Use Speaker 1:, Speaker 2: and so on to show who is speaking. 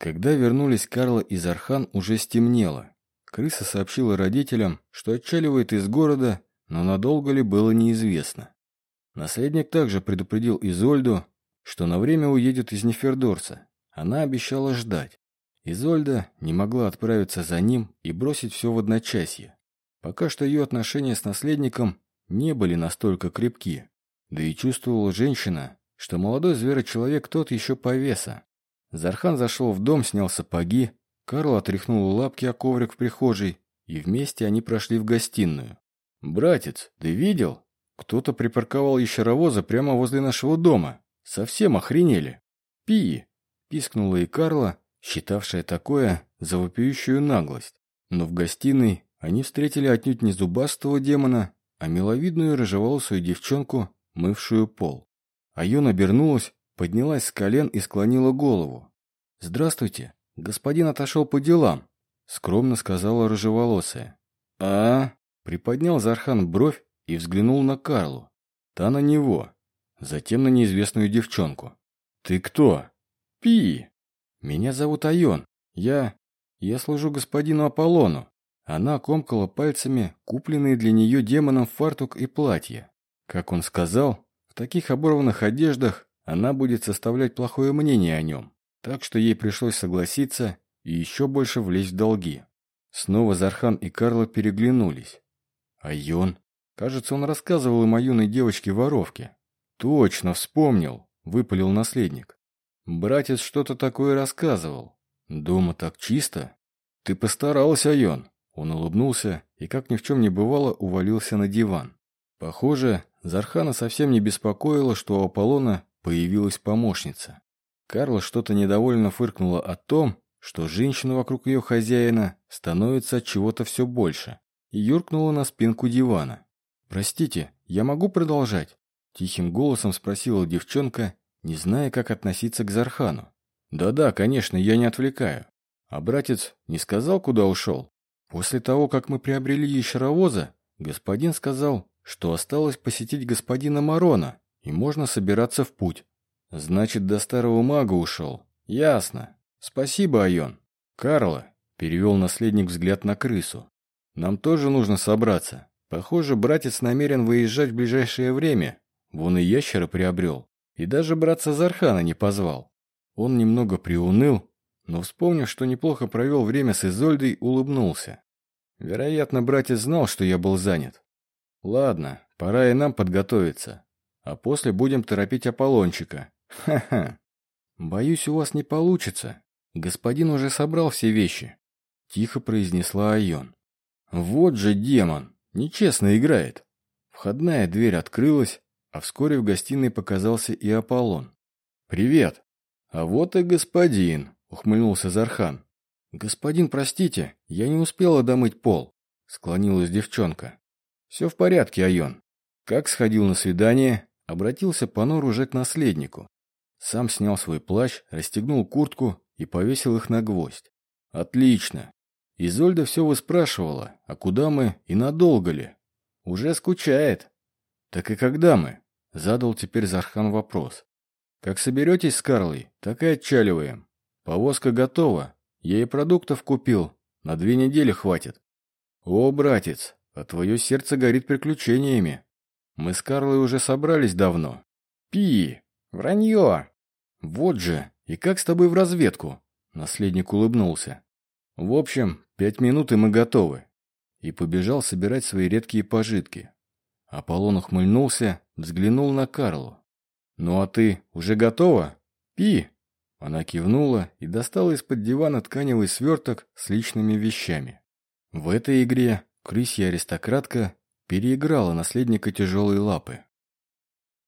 Speaker 1: Когда вернулись Карла и Зархан, уже стемнело. Крыса сообщила родителям, что отчаливает из города, но надолго ли было неизвестно. Наследник также предупредил Изольду, что на время уедет из Нефердорса. Она обещала ждать. Изольда не могла отправиться за ним и бросить все в одночасье. Пока что ее отношения с наследником не были настолько крепки. Да и чувствовала женщина, что молодой зверочеловек тот еще повеса. Зархан зашел в дом, снял сапоги, Карл отряхнул лапки о коврик в прихожей, и вместе они прошли в гостиную. «Братец, ты видел? Кто-то припарковал ящеровоза прямо возле нашего дома. Совсем охренели. Пи!» Пискнула и Карла, считавшая такое за вопиющую наглость. Но в гостиной они встретили отнюдь не зубастого демона, а миловидную рыжеволосую девчонку, мывшую пол. Айон обернулась, поднялась с колен и склонила голову. «Здравствуйте, господин отошел по делам», — скромно сказала рыжеволосая. а приподнял Зархан бровь и взглянул на Карлу. Та на него, затем на неизвестную девчонку. «Ты кто?» «Пи!» «Меня зовут Айон. Я... я служу господину Аполлону». Она комкала пальцами купленные для нее демоном фартук и платье. Как он сказал, в таких оборванных одеждах она будет составлять плохое мнение о нем. Так что ей пришлось согласиться и еще больше влезть в долги. Снова Зархан и Карла переглянулись. Айон? Кажется, он рассказывал им о юной девочке-воровке. Точно, вспомнил, выпалил наследник. Братец что-то такое рассказывал. Дома так чисто. Ты постарался, Айон. Он улыбнулся и, как ни в чем не бывало, увалился на диван. Похоже, Зархана совсем не беспокоило, что у Аполлона появилась помощница. Карла что-то недовольно фыркнула о том, что женщина вокруг ее хозяина становится от чего-то все больше, и юркнула на спинку дивана. «Простите, я могу продолжать?» Тихим голосом спросила девчонка, не зная, как относиться к Зархану. «Да-да, конечно, я не отвлекаю. А братец не сказал, куда ушел? После того, как мы приобрели ящеровоза, господин сказал, что осталось посетить господина Марона, и можно собираться в путь. Значит, до старого мага ушел. Ясно. Спасибо, Айон. Карла, перевел наследник взгляд на крысу. Нам тоже нужно собраться. Похоже, братец намерен выезжать в ближайшее время. Вон и ящера приобрел. И даже братца Зархана не позвал. Он немного приуныл, но, вспомнив, что неплохо провел время с Изольдой, улыбнулся. Вероятно, братец знал, что я был занят. Ладно, пора и нам подготовиться. А после будем торопить Аполлончика. Ха-ха. Боюсь, у вас не получится. Господин уже собрал все вещи. Тихо произнесла Айон. Вот же демон. Нечестно играет. Входная дверь открылась, а вскоре в гостиной показался и Аполлон. «Привет!» «А вот и господин!» — ухмыльнулся Зархан. «Господин, простите, я не успела домыть пол», — склонилась девчонка. «Все в порядке, Айон. Как сходил на свидание?» Обратился Панор уже к наследнику. Сам снял свой плащ, расстегнул куртку и повесил их на гвоздь. «Отлично. Изольда все выспрашивала, а куда мы и надолго ли? Уже скучает. Так и когда мы?» Задал теперь Зархан вопрос. «Как соберетесь с Карлой, так и отчаливаем. Повозка готова. Я и продуктов купил. На две недели хватит». «О, братец, а твое сердце горит приключениями. Мы с Карлой уже собрались давно. Пи! Вранье! Вот же! И как с тобой в разведку?» Наследник улыбнулся. «В общем, пять минут и мы готовы». И побежал собирать свои редкие пожитки. Аполлон ухмыльнулся, взглянул на Карлу. «Ну а ты уже готова? Пи!» Она кивнула и достала из-под дивана тканевый сверток с личными вещами. В этой игре крысья аристократка переиграла наследника тяжелой лапы.